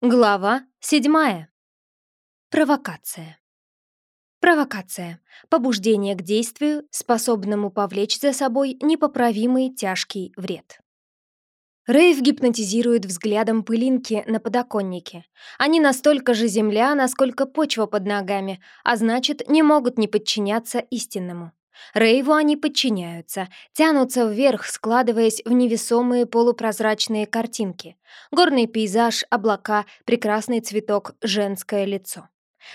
Глава седьмая. Провокация. Провокация. Побуждение к действию, способному повлечь за собой непоправимый тяжкий вред. Рейв гипнотизирует взглядом пылинки на подоконнике. Они настолько же земля, насколько почва под ногами, а значит, не могут не подчиняться истинному. Рейву они подчиняются, тянутся вверх, складываясь в невесомые полупрозрачные картинки. Горный пейзаж, облака, прекрасный цветок, женское лицо.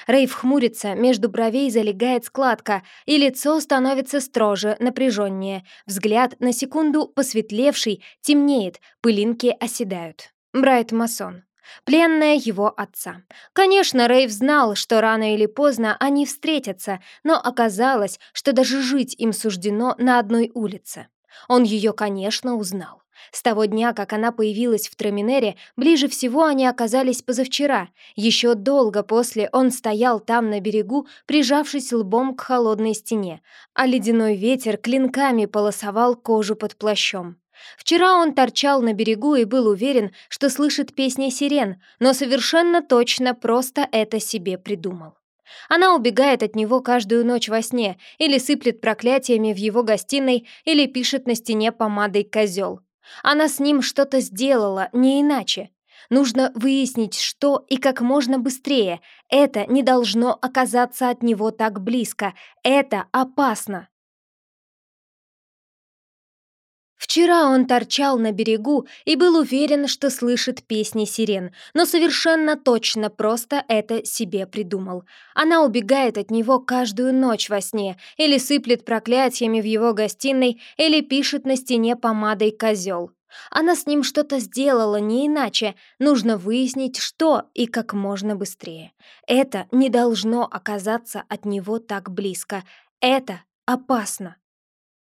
Рейв хмурится, между бровей залегает складка, и лицо становится строже, напряженнее. Взгляд, на секунду посветлевший, темнеет, пылинки оседают. Брайт Масон. Пленная его отца. Конечно, Рейв знал, что рано или поздно они встретятся, но оказалось, что даже жить им суждено на одной улице. Он ее, конечно, узнал. С того дня, как она появилась в Траминере, ближе всего они оказались позавчера. Еще долго после он стоял там на берегу, прижавшись лбом к холодной стене, а ледяной ветер клинками полосовал кожу под плащом. Вчера он торчал на берегу и был уверен, что слышит песни сирен, но совершенно точно просто это себе придумал. Она убегает от него каждую ночь во сне, или сыплет проклятиями в его гостиной, или пишет на стене помадой козел. Она с ним что-то сделала, не иначе. Нужно выяснить, что и как можно быстрее. Это не должно оказаться от него так близко. Это опасно. Вчера он торчал на берегу и был уверен, что слышит песни сирен, но совершенно точно просто это себе придумал. Она убегает от него каждую ночь во сне, или сыплет проклятиями в его гостиной, или пишет на стене помадой козел. Она с ним что-то сделала, не иначе. Нужно выяснить, что и как можно быстрее. Это не должно оказаться от него так близко. Это опасно.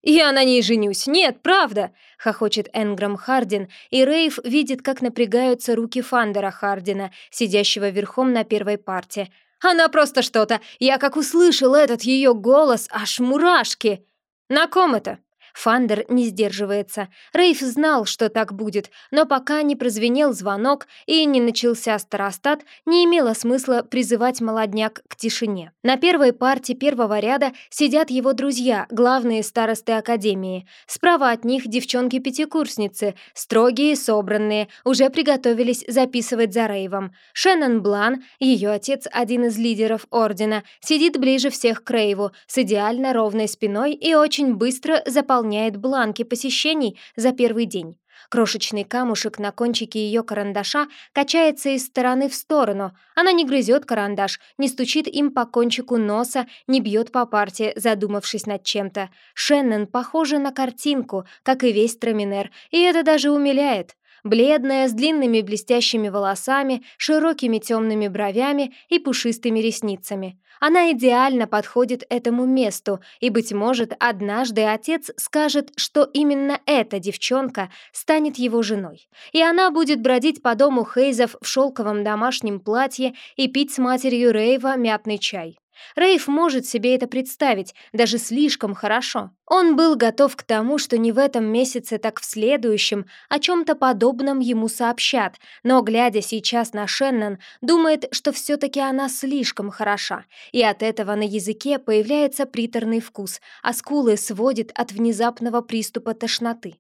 «Я на ней женюсь! Нет, правда!» — хохочет Энграм Хардин, и Рейв видит, как напрягаются руки Фандера Хардина, сидящего верхом на первой парте. «Она просто что-то! Я как услышал этот ее голос, аж мурашки!» «На ком это?» Фандер не сдерживается. Рейф знал, что так будет, но пока не прозвенел звонок и не начался старостат, не имело смысла призывать молодняк к тишине. На первой парте первого ряда сидят его друзья, главные старосты Академии. Справа от них девчонки-пятикурсницы, строгие, собранные, уже приготовились записывать за Рейвом. Шеннон Блан, ее отец, один из лидеров Ордена, сидит ближе всех к Рейву, с идеально ровной спиной и очень быстро заполняет заполняет бланки посещений за первый день. Крошечный камушек на кончике ее карандаша качается из стороны в сторону. Она не грызет карандаш, не стучит им по кончику носа, не бьет по парте, задумавшись над чем-то. Шеннон похожа на картинку, как и весь Траминер, и это даже умиляет. Бледная, с длинными блестящими волосами, широкими темными бровями и пушистыми ресницами. Она идеально подходит этому месту, и, быть может, однажды отец скажет, что именно эта девчонка станет его женой. И она будет бродить по дому Хейзов в шелковом домашнем платье и пить с матерью Рейва мятный чай. Рейв может себе это представить, даже слишком хорошо. Он был готов к тому, что не в этом месяце, так в следующем о чем-то подобном ему сообщат, но, глядя сейчас на Шеннон, думает, что все-таки она слишком хороша, и от этого на языке появляется приторный вкус, а скулы сводит от внезапного приступа тошноты.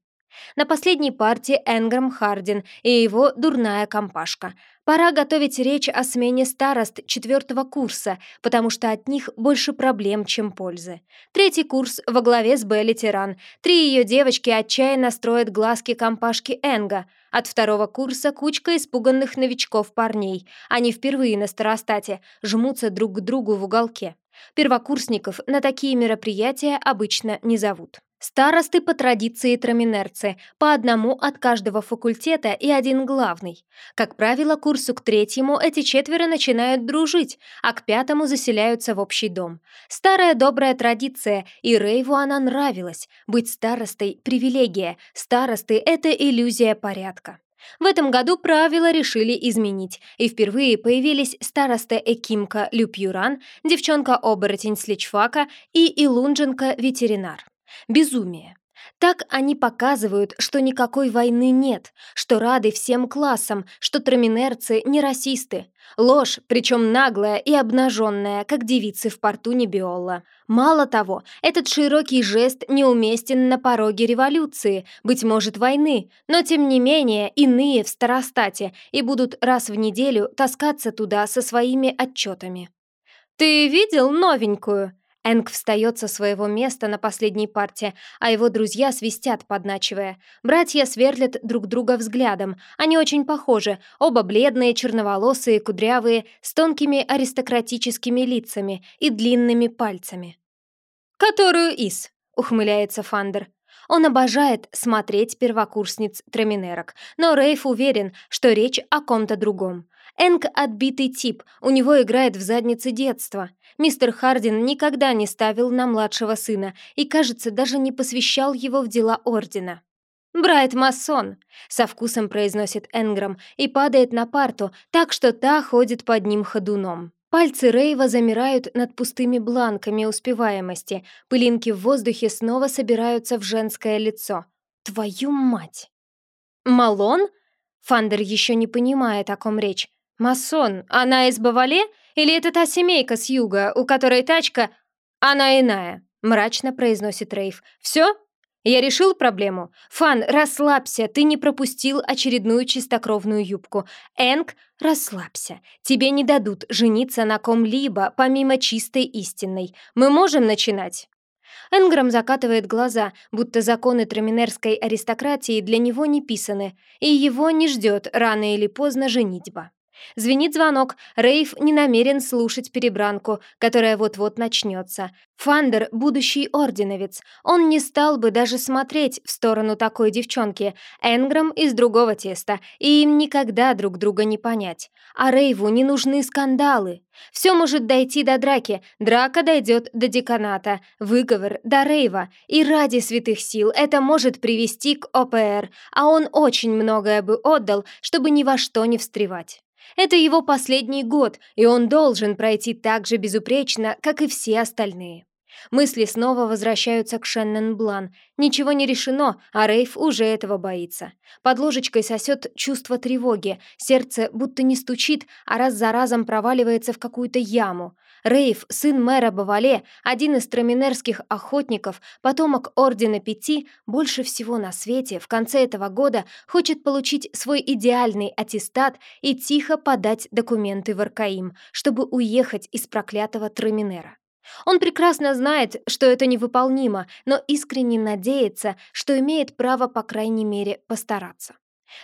На последней партии Энграм Хардин и его дурная компашка. Пора готовить речь о смене старост четвертого курса, потому что от них больше проблем, чем пользы. Третий курс во главе с Белли Тиран. Три ее девочки отчаянно строят глазки компашки Энга. От второго курса кучка испуганных новичков парней. Они впервые на старостате, жмутся друг к другу в уголке. Первокурсников на такие мероприятия обычно не зовут. Старосты по традиции траминерцы, по одному от каждого факультета и один главный. Как правило, курсу к третьему эти четверо начинают дружить, а к пятому заселяются в общий дом. Старая добрая традиция, и Рейву она нравилась. Быть старостой – привилегия, старосты – это иллюзия порядка. В этом году правила решили изменить, и впервые появились староста Экимка Люпьюран, девчонка-оборотень Сличфака и Илунженка-ветеринар. Безумие. Так они показывают, что никакой войны нет, что рады всем классам, что траминерцы не расисты. Ложь, причем наглая и обнаженная, как девицы в порту Небиолла. Мало того, этот широкий жест неуместен на пороге революции, быть может, войны, но тем не менее иные в старостате и будут раз в неделю таскаться туда со своими отчетами. «Ты видел новенькую?» Энг встает со своего места на последней парте, а его друзья свистят, подначивая. Братья сверлят друг друга взглядом. Они очень похожи, оба бледные, черноволосые, кудрявые, с тонкими аристократическими лицами и длинными пальцами. «Которую из?» — ухмыляется Фандер. Он обожает смотреть первокурсниц траминерок, но Рейф уверен, что речь о ком-то другом. Энг — отбитый тип, у него играет в заднице детства. Мистер Хардин никогда не ставил на младшего сына и, кажется, даже не посвящал его в дела Ордена. «Брайт масон», — со вкусом произносит Энграм и падает на парту, так что та ходит под ним ходуном. Пальцы Рейва замирают над пустыми бланками успеваемости, пылинки в воздухе снова собираются в женское лицо. «Твою мать!» «Малон?» Фандер еще не понимает, о ком речь. «Масон, она из Бавале? Или это та семейка с юга, у которой тачка...» «Она иная», — мрачно произносит Рейв. «Все? Я решил проблему. Фан, расслабься, ты не пропустил очередную чистокровную юбку. Энг, расслабься. Тебе не дадут жениться на ком-либо, помимо чистой истинной. Мы можем начинать?» Энграм закатывает глаза, будто законы траминерской аристократии для него не писаны, и его не ждет рано или поздно женитьба. Звенит звонок. Рейв не намерен слушать перебранку, которая вот-вот начнется. Фандер — будущий орденовец. Он не стал бы даже смотреть в сторону такой девчонки. Энграм из другого теста, и им никогда друг друга не понять. А Рейву не нужны скандалы. Все может дойти до драки, драка дойдет до деканата, выговор до Рейва. И ради святых сил это может привести к ОПР, а он очень многое бы отдал, чтобы ни во что не встревать. Это его последний год, и он должен пройти так же безупречно, как и все остальные. Мысли снова возвращаются к Шеннон Блан. Ничего не решено, а Рейф уже этого боится. Под ложечкой сосет чувство тревоги, сердце будто не стучит, а раз за разом проваливается в какую-то яму. Рейв, сын мэра Бавале, один из траминерских охотников, потомок Ордена Пяти, больше всего на свете в конце этого года хочет получить свой идеальный аттестат и тихо подать документы в Аркаим, чтобы уехать из проклятого Траминера. Он прекрасно знает, что это невыполнимо, но искренне надеется, что имеет право, по крайней мере, постараться.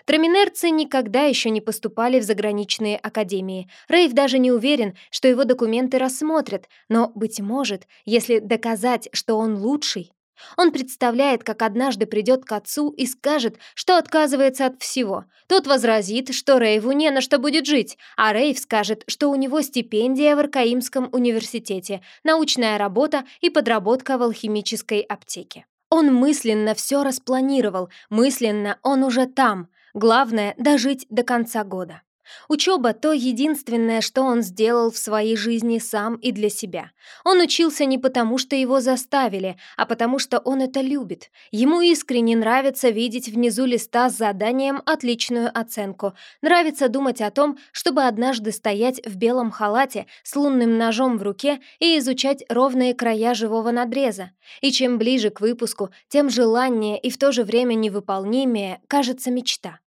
Траминерцы никогда еще не поступали в заграничные академии. Рейв даже не уверен, что его документы рассмотрят, но, быть может, если доказать, что он лучший, он представляет, как однажды придет к отцу и скажет, что отказывается от всего. Тот возразит, что Рейву не на что будет жить, а Рейв скажет, что у него стипендия в Аркаимском университете, научная работа и подработка в алхимической аптеке. Он мысленно все распланировал, мысленно он уже там, Главное — дожить до конца года. Учеба — то единственное, что он сделал в своей жизни сам и для себя. Он учился не потому, что его заставили, а потому, что он это любит. Ему искренне нравится видеть внизу листа с заданием отличную оценку. Нравится думать о том, чтобы однажды стоять в белом халате с лунным ножом в руке и изучать ровные края живого надреза. И чем ближе к выпуску, тем желаннее и в то же время невыполнимее кажется мечта.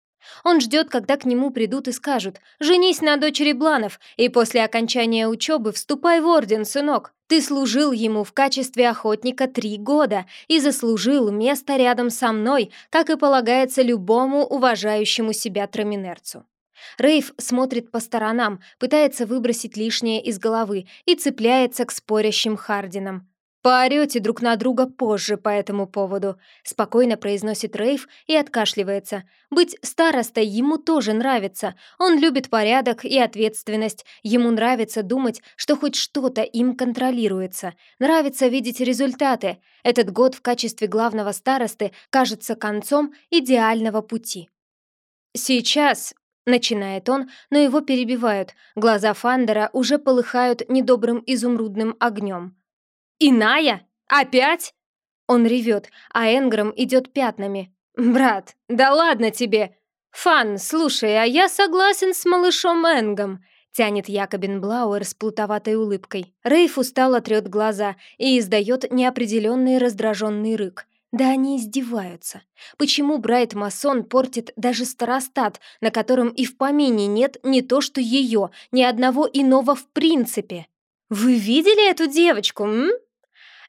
Он ждет, когда к нему придут и скажут «Женись на дочери Бланов, и после окончания учебы вступай в орден, сынок. Ты служил ему в качестве охотника три года и заслужил место рядом со мной, как и полагается любому уважающему себя траминерцу». Рейв смотрит по сторонам, пытается выбросить лишнее из головы и цепляется к спорящим Хардинам. «Поорете друг на друга позже по этому поводу», — спокойно произносит Рейв и откашливается. «Быть старостой ему тоже нравится. Он любит порядок и ответственность. Ему нравится думать, что хоть что-то им контролируется. Нравится видеть результаты. Этот год в качестве главного старосты кажется концом идеального пути». «Сейчас», — начинает он, но его перебивают. Глаза Фандера уже полыхают недобрым изумрудным огнем. «Иная? Опять?» Он ревет, а Энграм идет пятнами. «Брат, да ладно тебе!» «Фан, слушай, а я согласен с малышом Энгом», — тянет Якобин Блауэр с плутоватой улыбкой. Рейф устало трет глаза и издает неопределенный раздраженный рык. Да они издеваются. Почему Брайт Масон портит даже старостат, на котором и в помине нет не то что ее, ни одного иного в принципе? Вы видели эту девочку, м?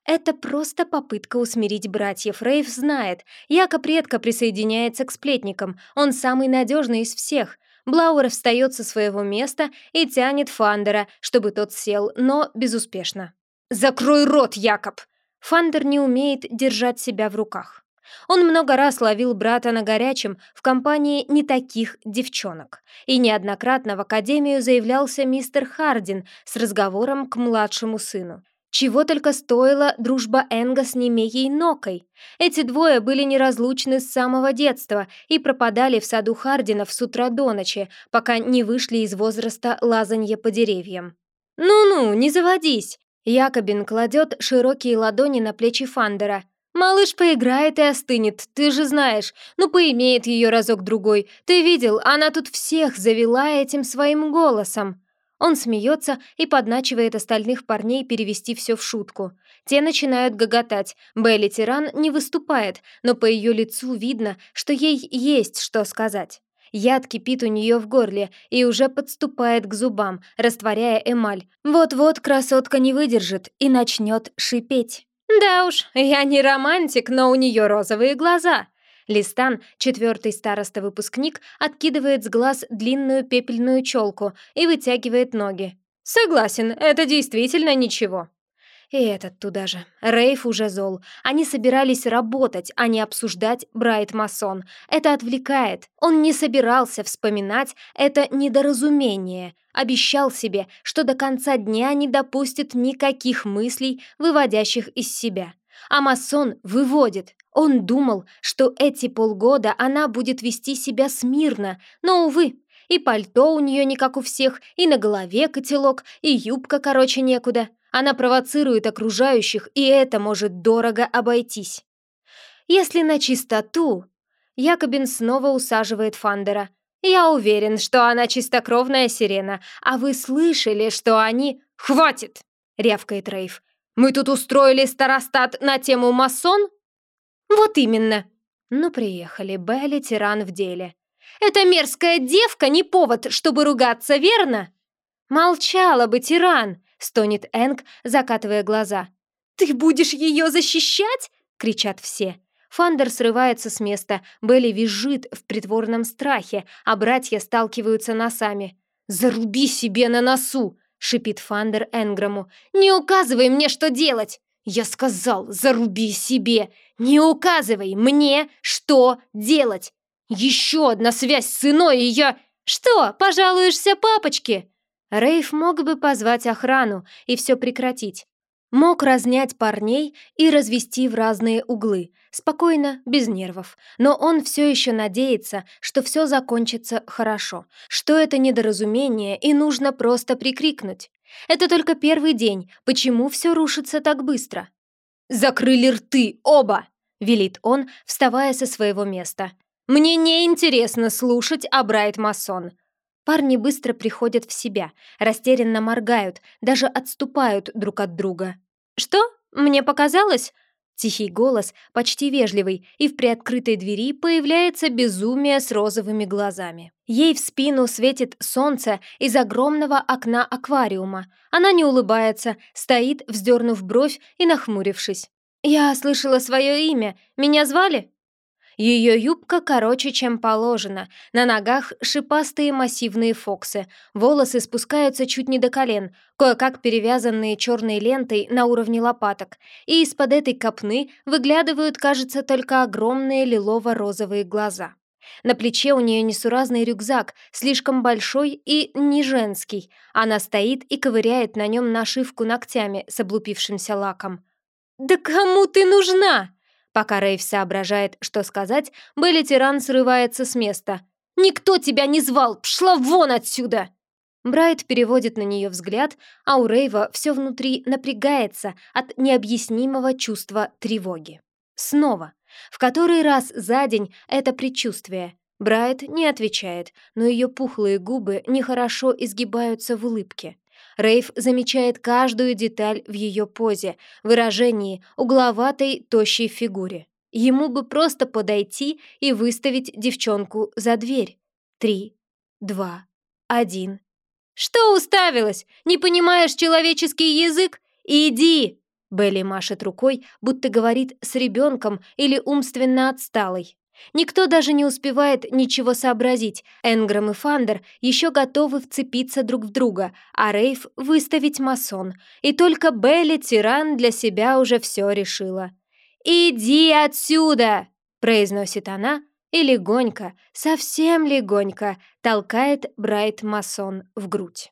Это просто попытка усмирить братьев. Рейв знает. Якоб редко присоединяется к сплетникам. Он самый надежный из всех. Блауэр встает со своего места и тянет Фандера, чтобы тот сел, но безуспешно. «Закрой рот, Якоб!» Фандер не умеет держать себя в руках. Он много раз ловил брата на горячем в компании не таких девчонок. И неоднократно в академию заявлялся мистер Хардин с разговором к младшему сыну. Чего только стоила дружба Энга с Немеей Нокой. Эти двое были неразлучны с самого детства и пропадали в саду Хардинов с утра до ночи, пока не вышли из возраста лазанья по деревьям. «Ну-ну, не заводись!» Якобин кладет широкие ладони на плечи Фандера. «Малыш поиграет и остынет, ты же знаешь. Ну, поимеет ее разок-другой. Ты видел, она тут всех завела этим своим голосом». Он смеется и подначивает остальных парней перевести все в шутку. Те начинают гоготать. Белли Тиран не выступает, но по ее лицу видно, что ей есть что сказать. Яд кипит у нее в горле и уже подступает к зубам, растворяя эмаль. Вот-вот красотка не выдержит и начнет шипеть. «Да уж, я не романтик, но у нее розовые глаза», Листан, четвертый староста-выпускник, откидывает с глаз длинную пепельную челку и вытягивает ноги. «Согласен, это действительно ничего». И этот туда же. Рейф уже зол. Они собирались работать, а не обсуждать Брайт-масон. Это отвлекает. Он не собирался вспоминать это недоразумение. Обещал себе, что до конца дня не допустит никаких мыслей, выводящих из себя. А масон выводит. Он думал, что эти полгода она будет вести себя смирно, но, увы, и пальто у нее не как у всех, и на голове котелок, и юбка короче некуда. Она провоцирует окружающих, и это может дорого обойтись. Если на чистоту... Якобин снова усаживает Фандера. «Я уверен, что она чистокровная сирена, а вы слышали, что они...» «Хватит!» — рявкает Рейв. «Мы тут устроили старостат на тему масон?» «Вот именно!» Ну, приехали, Белли тиран в деле. «Эта мерзкая девка не повод, чтобы ругаться, верно?» «Молчала бы, тиран!» стонет Энг, закатывая глаза. «Ты будешь ее защищать?» — кричат все. Фандер срывается с места, Белли визжит в притворном страхе, а братья сталкиваются носами. «Заруби себе на носу!» — шипит Фандер Энграму. «Не указывай мне, что делать!» «Я сказал, заруби себе! Не указывай мне, что делать! Еще одна связь с иной, и я...» «Что, пожалуешься папочке?» Рейф мог бы позвать охрану и все прекратить. Мог разнять парней и развести в разные углы, спокойно, без нервов. Но он все еще надеется, что все закончится хорошо, что это недоразумение и нужно просто прикрикнуть. Это только первый день, почему все рушится так быстро? «Закрыли рты, оба!» — велит он, вставая со своего места. «Мне не интересно слушать о Брайт Масон. Парни быстро приходят в себя, растерянно моргают, даже отступают друг от друга. «Что? Мне показалось?» Тихий голос, почти вежливый, и в приоткрытой двери появляется безумие с розовыми глазами. Ей в спину светит солнце из огромного окна аквариума. Она не улыбается, стоит, вздернув бровь и нахмурившись. «Я слышала свое имя. Меня звали?» Ее юбка короче, чем положено, на ногах шипастые массивные фоксы, волосы спускаются чуть не до колен, кое-как перевязанные черной лентой на уровне лопаток, и из-под этой копны выглядывают, кажется, только огромные лилово-розовые глаза. На плече у нее несуразный рюкзак, слишком большой и не женский. Она стоит и ковыряет на нем нашивку ногтями с облупившимся лаком. «Да кому ты нужна?» Пока Рейв соображает, что сказать, Белли Тиран срывается с места. «Никто тебя не звал! Пшла вон отсюда!» Брайт переводит на нее взгляд, а у Рейва все внутри напрягается от необъяснимого чувства тревоги. Снова. В который раз за день это предчувствие. Брайт не отвечает, но ее пухлые губы нехорошо изгибаются в улыбке. Рейв замечает каждую деталь в ее позе, выражении, угловатой, тощей фигуре. Ему бы просто подойти и выставить девчонку за дверь. Три, два, один. «Что уставилась? Не понимаешь человеческий язык? Иди!» Белли машет рукой, будто говорит с ребенком или умственно отсталой. Никто даже не успевает ничего сообразить. Энграм и Фандер еще готовы вцепиться друг в друга, а Рейв выставить масон. И только Белли Тиран для себя уже все решила. «Иди отсюда!» — произносит она и легонько, совсем легонько толкает Брайт Масон в грудь.